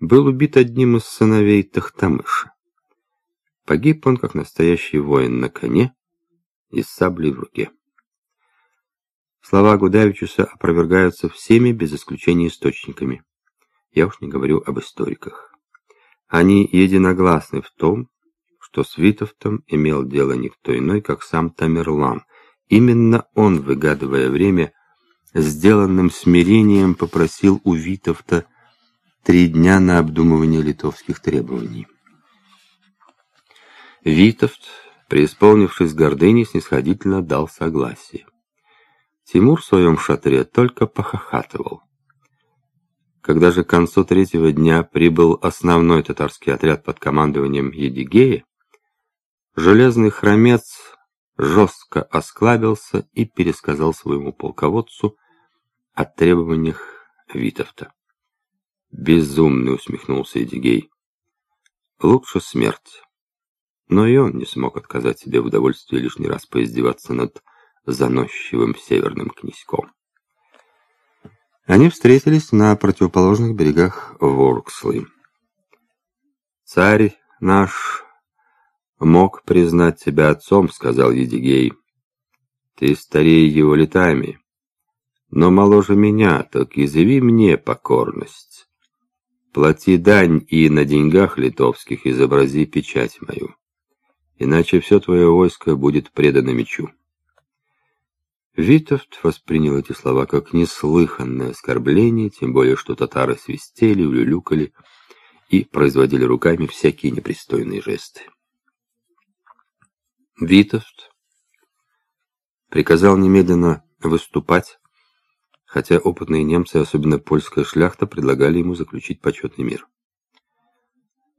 был убит одним из сыновей Тахтамыша. Погиб он, как настоящий воин на коне и с саблей в руке. Слова Гудавичуса опровергаются всеми, без исключения источниками. Я уж не говорю об историках. Они единогласны в том, что с Витовтом имел дело никто иной, как сам Тамерлан. Именно он, выгадывая время, сделанным смирением попросил у Витовта три дня на обдумывание литовских требований. Витовт, преисполнившись гордыней, снисходительно дал согласие. Тимур в своем шатре только похохатывал. Когда же к концу третьего дня прибыл основной татарский отряд под командованием Едигея, железный хромец жестко осклабился и пересказал своему полководцу о требованиях Витовта. Безумный усмехнулся Эдигей. Лучше смерть. Но и он не смог отказать себе в удовольствии лишний раз поиздеваться над заносчивым северным князьком. Они встретились на противоположных берегах Воркслы. «Царь наш мог признать тебя отцом», — сказал Едигей. «Ты старее его летами, но моложе меня, так изъяви мне покорность. Плати дань и на деньгах литовских изобрази печать мою, иначе все твое войско будет предано мечу». Витовт воспринял эти слова как неслыханное оскорбление, тем более что татары свистели, улюлюкали и производили руками всякие непристойные жесты. Витовт приказал немедленно выступать, хотя опытные немцы, особенно польская шляхта, предлагали ему заключить почетный мир.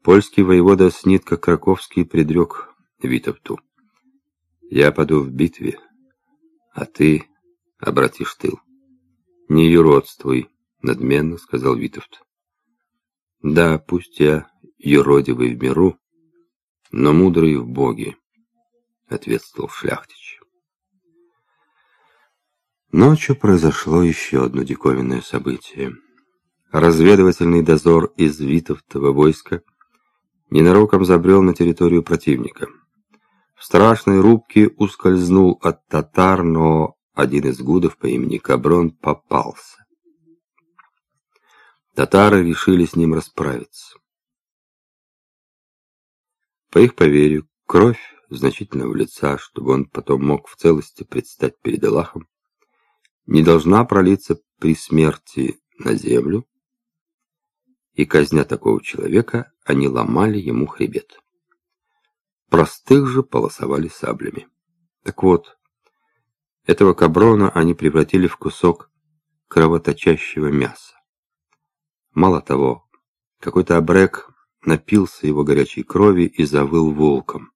Польский воевода Снитка Краковский предрек Витовту. «Я паду в битве, а ты обратишь тыл. Не юродствуй, надменно сказал Витовт. Да, пусть я юродивый в миру, но мудрый в Боге, ответствовал шляхтич. Ночью произошло еще одно диковинное событие. Разведывательный дозор из Витовтова войска ненароком забрел на территорию противника. В страшной рубке ускользнул от татар, но один из гудов по имени Каброн попался. Татары решили с ним расправиться. По их поверью, кровь значительного лица, чтобы он потом мог в целости предстать перед Аллахом, не должна пролиться при смерти на землю, и казня такого человека, они ломали ему хребет. Простых же полосовали саблями. Так вот, этого каброна они превратили в кусок кровоточащего мяса. Мало того, какой-то обрек напился его горячей крови и завыл волком.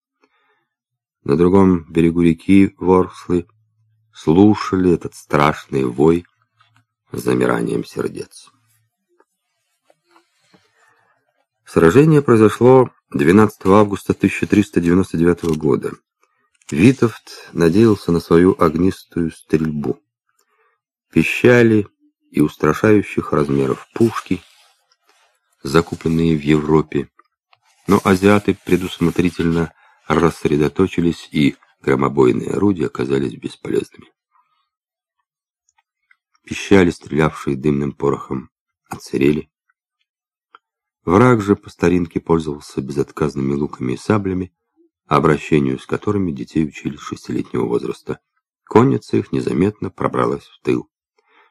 На другом берегу реки Ворслы слушали этот страшный вой с замиранием сердец. Сражение произошло 12 августа 1399 года. Витовт надеялся на свою огнистую стрельбу. Пищали и устрашающих размеров пушки, закупленные в Европе, но азиаты предусмотрительно рассредоточились, и громобойные орудия оказались бесполезными. Пищали, стрелявшие дымным порохом, отсырели, Враг же по старинке пользовался безотказными луками и саблями, обращению с которыми детей учили шестилетнего возраста. Конница их незаметно пробралась в тыл.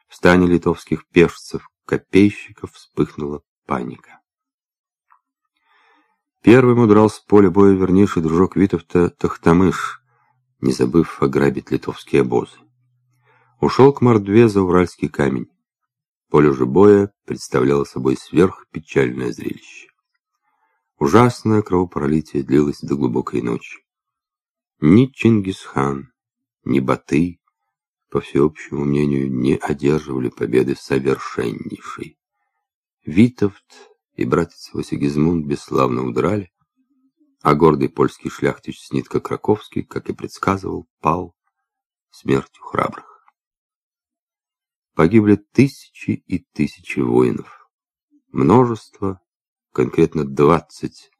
В стане литовских пешцев, копейщиков вспыхнула паника. Первым удрал с поля боя вернейший дружок Витовта Тахтамыш, не забыв ограбить литовские обозы. Ушел к Мордве за Уральский камень. Поле же боя представляло собой сверхпечальное зрелище. Ужасное кровопролитие длилось до глубокой ночи. Ни Чингисхан, ни Баты, по всеобщему мнению, не одерживали победы совершеннейшей. Витовт и братец его Сигизмунд бесславно удрали, а гордый польский шляхтич Снитка Краковский, как и предсказывал, пал смертью храбрых погибли тысячи и тысячи воинов. Множество конкретно 20